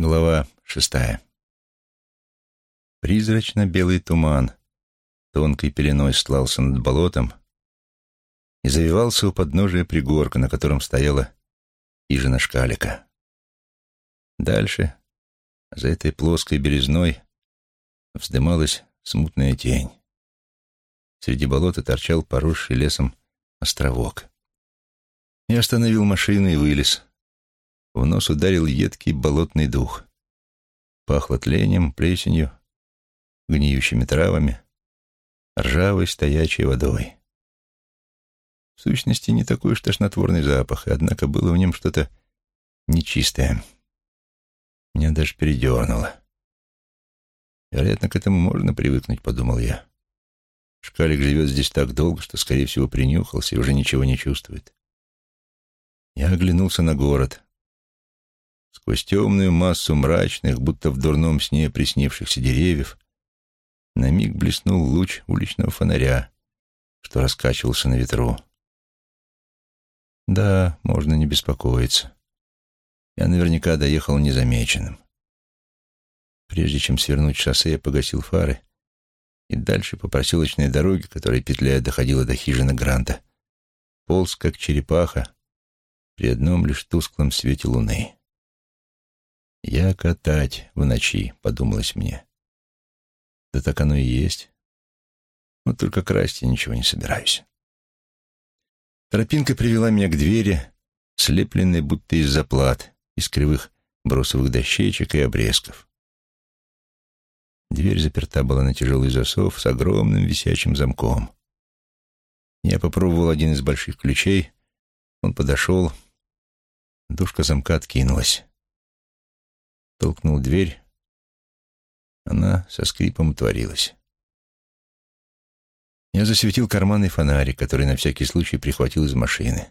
Глава шестая. Призрачно-белый туман тонкой пеленой стлался над болотом и завивался у подножия пригорка, на котором стояла хижина шкалика. Дальше, за этой плоской березной, вздымалась смутная тень. Среди болота торчал поросший лесом островок. Я остановил машину и вылез — в нос ударил едкий болотный дух. Пахло тлением, плесенью, гниющими травами, ржавой стоячей водой. В сущности, не такой уж тошнотворный запах, однако было в нем что-то нечистое. Меня даже передернуло. Вероятно, к этому можно привыкнуть, подумал я. Шкалик живет здесь так долго, что, скорее всего, принюхался и уже ничего не чувствует. Я оглянулся на город. Сквозь темную массу мрачных, будто в дурном сне приснившихся деревьев, на миг блеснул луч уличного фонаря, что раскачивался на ветру. Да, можно не беспокоиться. Я наверняка доехал незамеченным. Прежде чем свернуть шоссе, я погасил фары и дальше по проселочной дороге, которая, петляя, доходила до хижины Гранта, полз, как черепаха, при одном лишь тусклом свете луны. «Я катать в ночи», — подумалось мне. Да так оно и есть. Вот только красть я ничего не собираюсь. Тропинка привела меня к двери, слепленной будто из заплат, из кривых бросовых дощечек и обрезков. Дверь заперта была на тяжелый засов с огромным висячим замком. Я попробовал один из больших ключей, он подошел, душка замка откинулась толкнул дверь. Она со скрипом отворилась. Я засветил карманный фонарик, который на всякий случай прихватил из машины.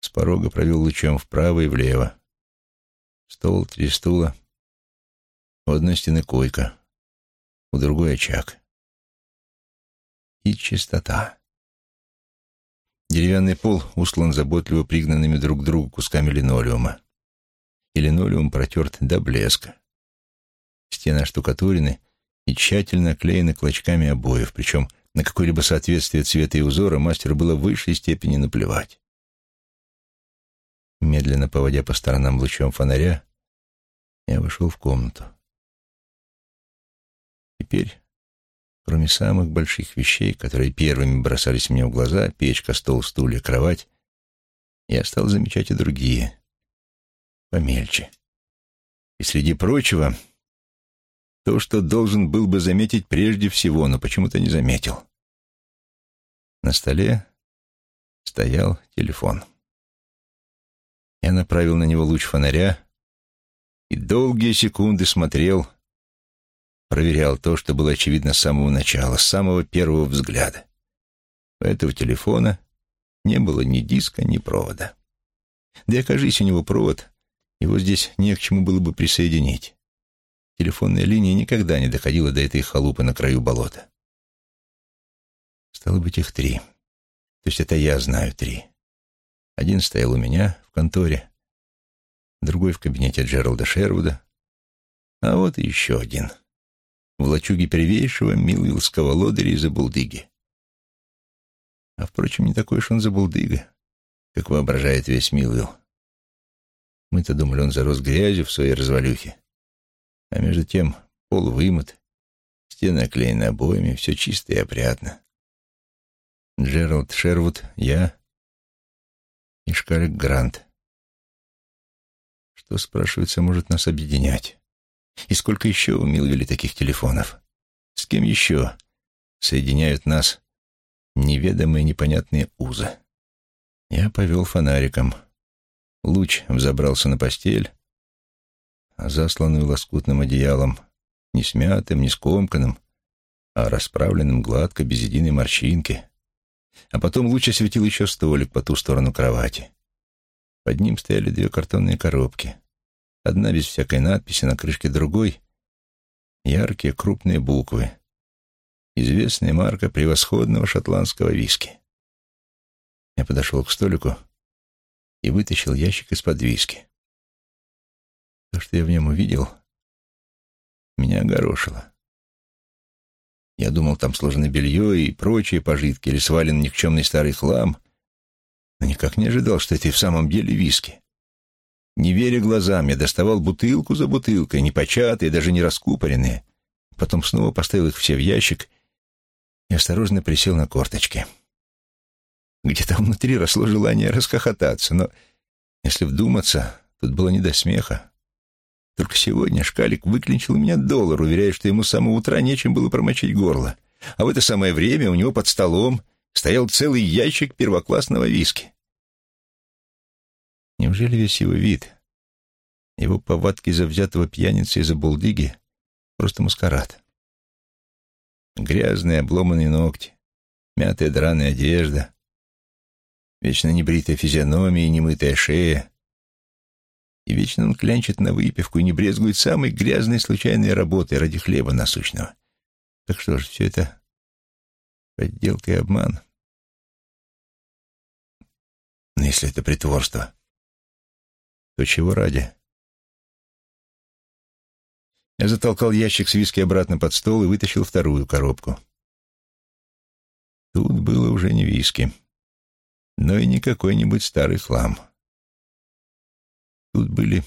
С порога провел лучом вправо и влево. Стол, три стула. У одной стены койка, у другой очаг. И чистота. Деревянный пол устлан заботливо пригнанными друг к другу кусками линолеума и линолеум протерт до блеска. Стены оштукатурены и тщательно оклеены клочками обоев, причем на какое-либо соответствие цвета и узора мастеру было в высшей степени наплевать. Медленно поводя по сторонам лучом фонаря, я вошел в комнату. Теперь, кроме самых больших вещей, которые первыми бросались мне в глаза, печка, стол, стулья, кровать, я стал замечать и другие, помельче. И среди прочего, то, что должен был бы заметить прежде всего, но почему-то не заметил. На столе стоял телефон. Я направил на него луч фонаря и долгие секунды смотрел, проверял то, что было очевидно с самого начала, с самого первого взгляда. У этого телефона не было ни диска, ни провода. Да и окажись у него провод, его здесь не к чему было бы присоединить. Телефонная линия никогда не доходила до этой халупы на краю болота. Стало быть, их три. То есть это я знаю три. Один стоял у меня в конторе, другой в кабинете Джералда Шервуда, а вот еще один в лачуге первейшего милвиллского лодыря из Абулдыги. А, впрочем, не такой уж он забулдыга, как воображает весь Милвилл. Мы-то думали, он зарос грязью в своей развалюхе. А между тем пол вымыт, стены оклеены обоями, все чисто и опрятно. Джеральд Шервуд, я и Шкалик Грант. Что, спрашивается, может нас объединять? И сколько еще у Милвилли таких телефонов? С кем еще соединяют нас неведомые непонятные узы? Я повел фонариком. Луч взобрался на постель, засланную лоскутным одеялом, не смятым, не скомканным, а расправленным гладко, без единой морщинки. А потом луч осветил еще столик по ту сторону кровати. Под ним стояли две картонные коробки. Одна без всякой надписи, на крышке другой — яркие крупные буквы. Известная марка превосходного шотландского виски. Я подошел к столику — и вытащил ящик из-под виски. То, что я в нем увидел, меня огорошило. Я думал, там сложено белье и прочие пожитки, или свален никчемный старый хлам, но никак не ожидал, что это и в самом деле виски. Не веря глазам, я доставал бутылку за бутылкой, не початые, даже не раскупоренные. Потом снова поставил их все в ящик и осторожно присел на корточки. Где-то внутри росло желание расхохотаться, но, если вдуматься, тут было не до смеха. Только сегодня шкалик выклинчил у меня доллар, уверяя, что ему с самого утра нечем было промочить горло. А в это самое время у него под столом стоял целый ящик первоклассного виски. Неужели весь его вид, его повадки завзятого пьяницы из-за булдыги — просто маскарад? Грязные обломанные ногти, мятая драная одежда, вечно небритая физиономия и немытая шея. И вечно он клянчит на выпивку и не брезгует самой грязной случайной работой ради хлеба насущного. Так что же, все это подделка и обман? Но если это притворство, то чего ради? Я затолкал ящик с виски обратно под стол и вытащил вторую коробку. Тут было уже не виски, но и не какой-нибудь старый хлам. Тут были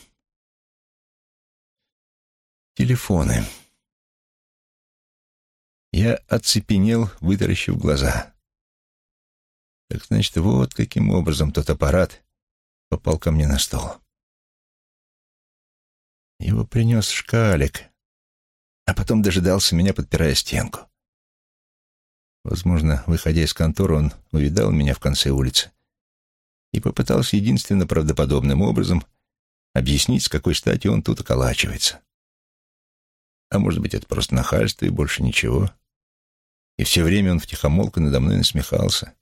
телефоны. Я оцепенел, вытаращив глаза. Так значит, вот каким образом тот аппарат попал ко мне на стол. Его принес шкалик, а потом дожидался меня, подпирая стенку. Возможно, выходя из конторы, он увидал меня в конце улицы и попытался единственно правдоподобным образом объяснить, с какой стати он тут околачивается. А может быть, это просто нахальство и больше ничего. И все время он втихомолку надо мной насмехался.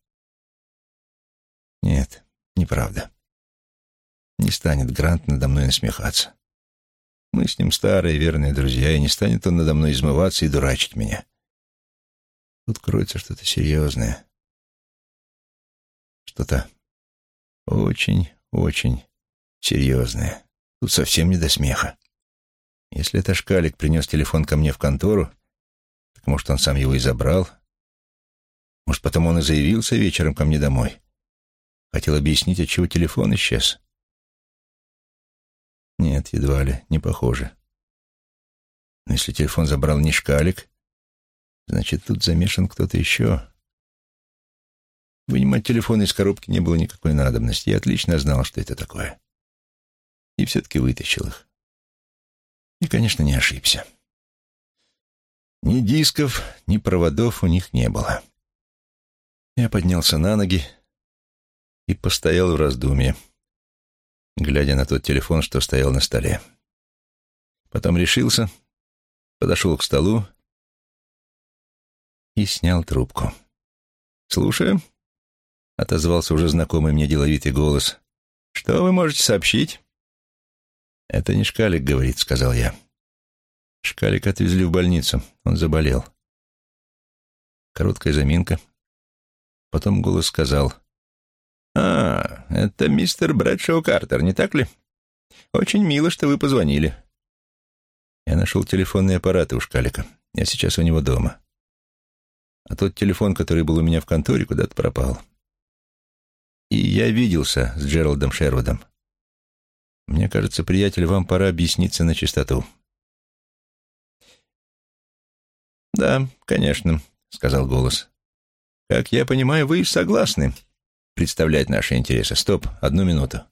Нет, неправда. Не станет Грант надо мной насмехаться. Мы с ним старые верные друзья, и не станет он надо мной измываться и дурачить меня. Тут кроется что-то серьезное. Что-то очень-очень серьезное. Тут совсем не до смеха. Если это шкалик принес телефон ко мне в контору, так может, он сам его и забрал? Может, потом он и заявился вечером ко мне домой? Хотел объяснить, отчего телефон исчез? Нет, едва ли, не похоже. Но если телефон забрал не шкалик, значит, тут замешан кто-то еще. Вынимать телефон из коробки не было никакой надобности. Я отлично знал, что это такое. И все-таки вытащил их. И, конечно, не ошибся. Ни дисков, ни проводов у них не было. Я поднялся на ноги и постоял в раздумье глядя на тот телефон, что стоял на столе. Потом решился, подошел к столу и снял трубку. «Слушаю», — отозвался уже знакомый мне деловитый голос. «Что вы можете сообщить?» «Это не Шкалик, — говорит, — сказал я. Шкалик отвезли в больницу, он заболел». Короткая заминка. Потом голос сказал — «А, это мистер Брэдшоу Картер, не так ли? Очень мило, что вы позвонили». Я нашел телефонные аппараты у Шкалика. Я сейчас у него дома. А тот телефон, который был у меня в конторе, куда-то пропал. И я виделся с Джералдом Шервудом. Мне кажется, приятель, вам пора объясниться на чистоту. «Да, конечно», — сказал голос. «Как я понимаю, вы согласны представлять наши интересы. Стоп, одну минуту.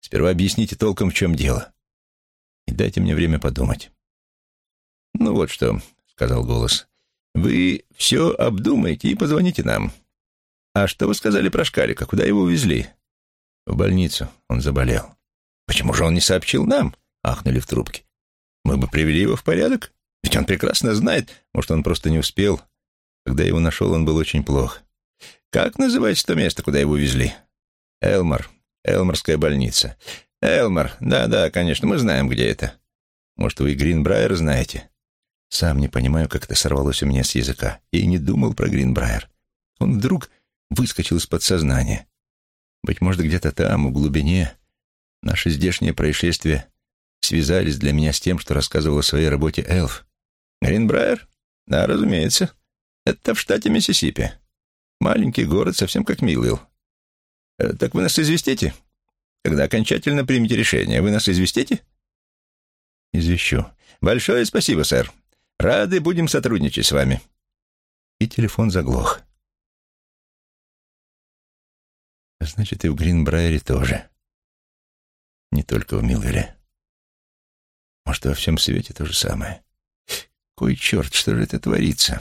Сперва объясните толком, в чем дело. И дайте мне время подумать. Ну вот что, сказал голос. Вы все обдумайте и позвоните нам. А что вы сказали про Шкалика? Куда его увезли? В больницу. Он заболел. Почему же он не сообщил нам? Ахнули в трубке. Мы бы привели его в порядок. Ведь он прекрасно знает. Может, он просто не успел. Когда его нашел, он был очень плох. Как называется то место, куда его везли? Элмор. Элморская больница. Элмор. Да-да, конечно, мы знаем, где это. Может, вы Гринбрайер знаете? Сам не понимаю, как это сорвалось у меня с языка. Я и не думал про Гринбрайер. Он вдруг выскочил из подсознания. Быть может, где-то там, в глубине, наше здешнее происшествие связались для меня с тем, что рассказывал о своей работе Элф. Гринбрайер? Да, разумеется. Это в штате Миссисипи. Маленький город, совсем как Милвилл. Э, так вы нас известите? Когда окончательно примете решение, вы нас известите? Извещу. Большое спасибо, сэр. Рады будем сотрудничать с вами. И телефон заглох. Значит, и в Гринбрайере тоже. Не только в Милвилле. Может, во всем свете то же самое. Кой черт, что же это творится?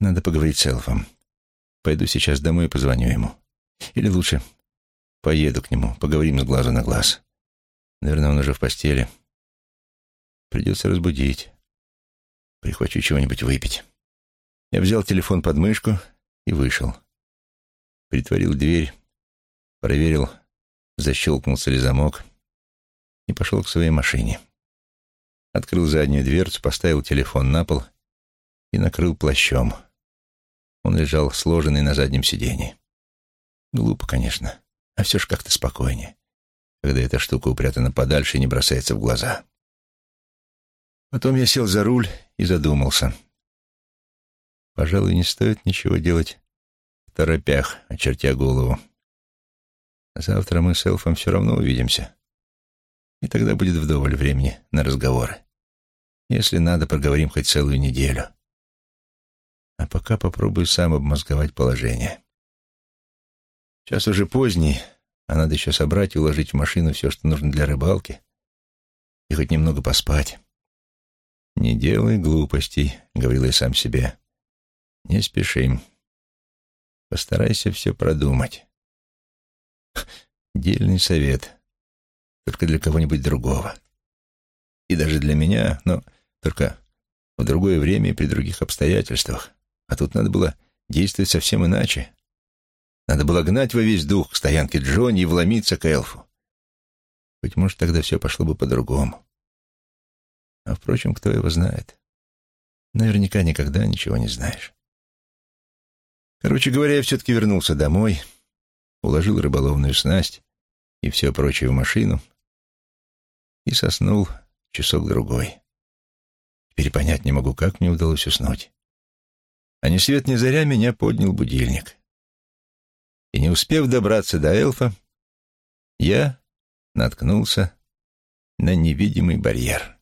Надо поговорить с Элфом. Пойду сейчас домой и позвоню ему. Или лучше, поеду к нему, поговорим с глаза на глаз. Наверное, он уже в постели. Придется разбудить. Прихвачу чего-нибудь выпить. Я взял телефон под мышку и вышел. Притворил дверь, проверил, защелкнулся ли замок и пошел к своей машине. Открыл заднюю дверцу, поставил телефон на пол и накрыл плащом. Он лежал сложенный на заднем сиденье. Глупо, конечно, а все ж как-то спокойнее, когда эта штука упрятана подальше и не бросается в глаза. Потом я сел за руль и задумался. Пожалуй, не стоит ничего делать в торопях, очертя голову. Завтра мы с Элфом все равно увидимся. И тогда будет вдоволь времени на разговоры. Если надо, проговорим хоть целую неделю. А пока попробую сам обмозговать положение. Час уже поздний, а надо еще собрать и уложить в машину все, что нужно для рыбалки, и хоть немного поспать. «Не делай глупостей», — говорил я сам себе. «Не спешим. Постарайся все продумать». Дельный совет. Только для кого-нибудь другого. И даже для меня, но только в другое время и при других обстоятельствах. А тут надо было действовать совсем иначе. Надо было гнать во весь дух к стоянке Джонни и вломиться к эльфу. Быть может, тогда все пошло бы по-другому. А, впрочем, кто его знает? Наверняка никогда ничего не знаешь. Короче говоря, я все-таки вернулся домой, уложил рыболовную снасть и все прочее в машину и соснул часок-другой. Теперь понять не могу, как мне удалось уснуть. А ни свет ни заря меня поднял будильник и, не успев добраться до эльфа, я наткнулся на невидимый барьер.